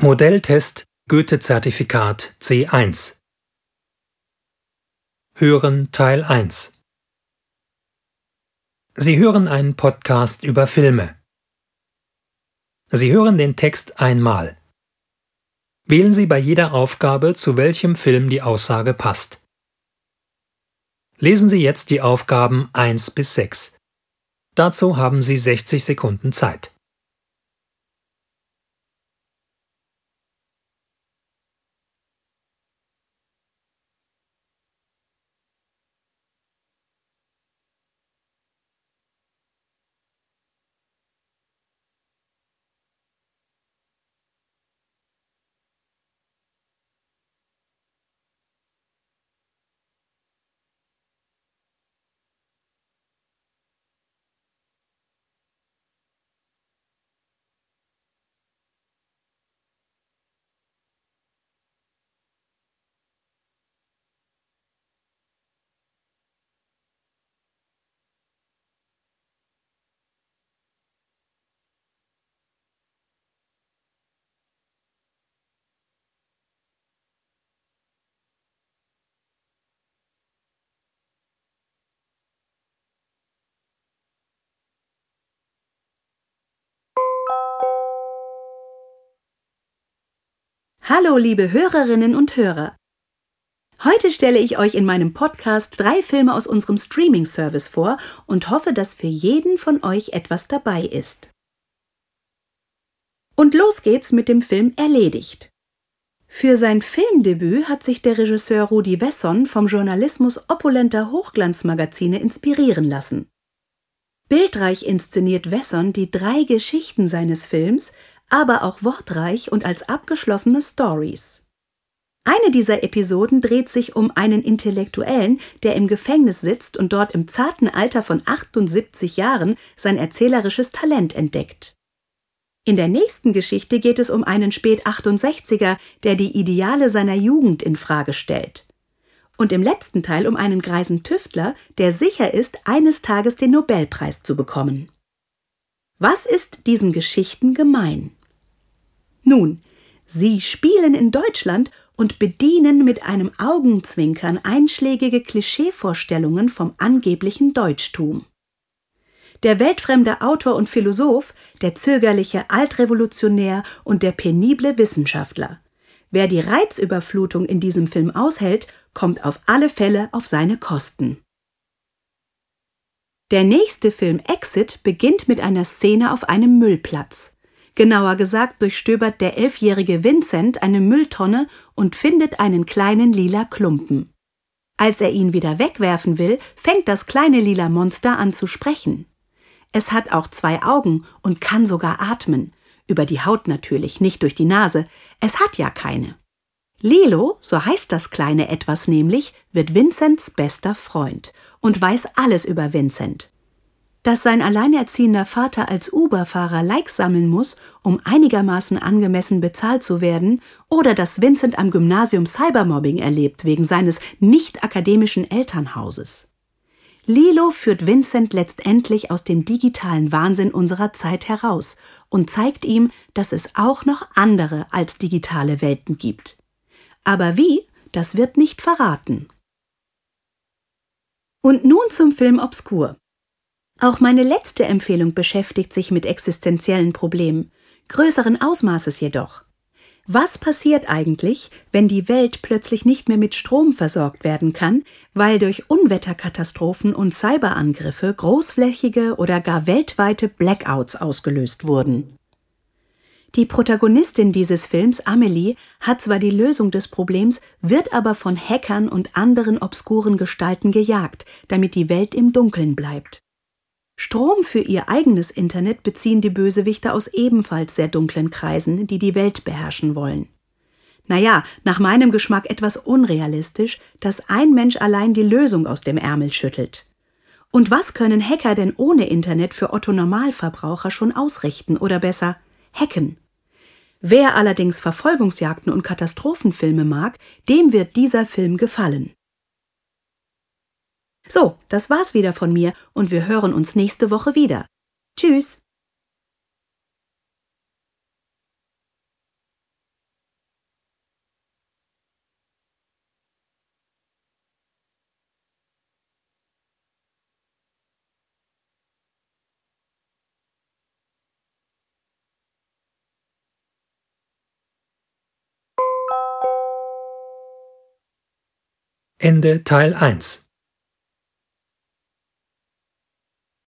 Modelltest Goethe-Zertifikat C1 Hören Teil 1 Sie hören einen Podcast über Filme. Sie hören den Text einmal. Wählen Sie bei jeder Aufgabe, zu welchem Film die Aussage passt. Lesen Sie jetzt die Aufgaben 1 bis 6. Dazu haben Sie 60 Sekunden Zeit. Hallo, liebe Hörerinnen und Hörer. Heute stelle ich euch in meinem Podcast drei Filme aus unserem Streaming-Service vor und hoffe, dass für jeden von euch etwas dabei ist. Und los geht's mit dem Film Erledigt. Für sein Filmdebüt hat sich der Regisseur Rudi Wesson vom Journalismus opulenter Hochglanzmagazine inspirieren lassen. Bildreich inszeniert Wesson die drei Geschichten seines Films, aber auch wortreich und als abgeschlossene Stories. Eine dieser Episoden dreht sich um einen Intellektuellen, der im Gefängnis sitzt und dort im zarten Alter von 78 Jahren sein erzählerisches Talent entdeckt. In der nächsten Geschichte geht es um einen Spät-68er, der die Ideale seiner Jugend in Frage stellt. Und im letzten Teil um einen greisen Tüftler, der sicher ist, eines Tages den Nobelpreis zu bekommen. Was ist diesen Geschichten gemein? Nun, sie spielen in Deutschland und bedienen mit einem Augenzwinkern einschlägige Klischeevorstellungen vom angeblichen Deutschtum. Der weltfremde Autor und Philosoph, der zögerliche Altrevolutionär und der penible Wissenschaftler. Wer die Reizüberflutung in diesem Film aushält, kommt auf alle Fälle auf seine Kosten. Der nächste Film Exit beginnt mit einer Szene auf einem Müllplatz. Genauer gesagt durchstöbert der elfjährige Vincent eine Mülltonne und findet einen kleinen lila Klumpen. Als er ihn wieder wegwerfen will, fängt das kleine lila Monster an zu sprechen. Es hat auch zwei Augen und kann sogar atmen. Über die Haut natürlich, nicht durch die Nase. Es hat ja keine. Lilo, so heißt das kleine Etwas nämlich, wird Vincents bester Freund und weiß alles über Vincent dass sein alleinerziehender Vater als Uber-Fahrer Likes sammeln muss, um einigermaßen angemessen bezahlt zu werden, oder dass Vincent am Gymnasium Cybermobbing erlebt wegen seines nicht akademischen Elternhauses. Lilo führt Vincent letztendlich aus dem digitalen Wahnsinn unserer Zeit heraus und zeigt ihm, dass es auch noch andere als digitale Welten gibt. Aber wie, das wird nicht verraten. Und nun zum Film Obscur. Auch meine letzte Empfehlung beschäftigt sich mit existenziellen Problemen, größeren Ausmaßes jedoch. Was passiert eigentlich, wenn die Welt plötzlich nicht mehr mit Strom versorgt werden kann, weil durch Unwetterkatastrophen und Cyberangriffe großflächige oder gar weltweite Blackouts ausgelöst wurden? Die Protagonistin dieses Films, Amelie, hat zwar die Lösung des Problems, wird aber von Hackern und anderen obskuren Gestalten gejagt, damit die Welt im Dunkeln bleibt. Strom für ihr eigenes Internet beziehen die Bösewichte aus ebenfalls sehr dunklen Kreisen, die die Welt beherrschen wollen. Naja, nach meinem Geschmack etwas unrealistisch, dass ein Mensch allein die Lösung aus dem Ärmel schüttelt. Und was können Hacker denn ohne Internet für Otto Normalverbraucher schon ausrichten oder besser hacken? Wer allerdings Verfolgungsjagden und Katastrophenfilme mag, dem wird dieser Film gefallen. So, das war's wieder von mir und wir hören uns nächste Woche wieder. Tschüss! Ende Teil 1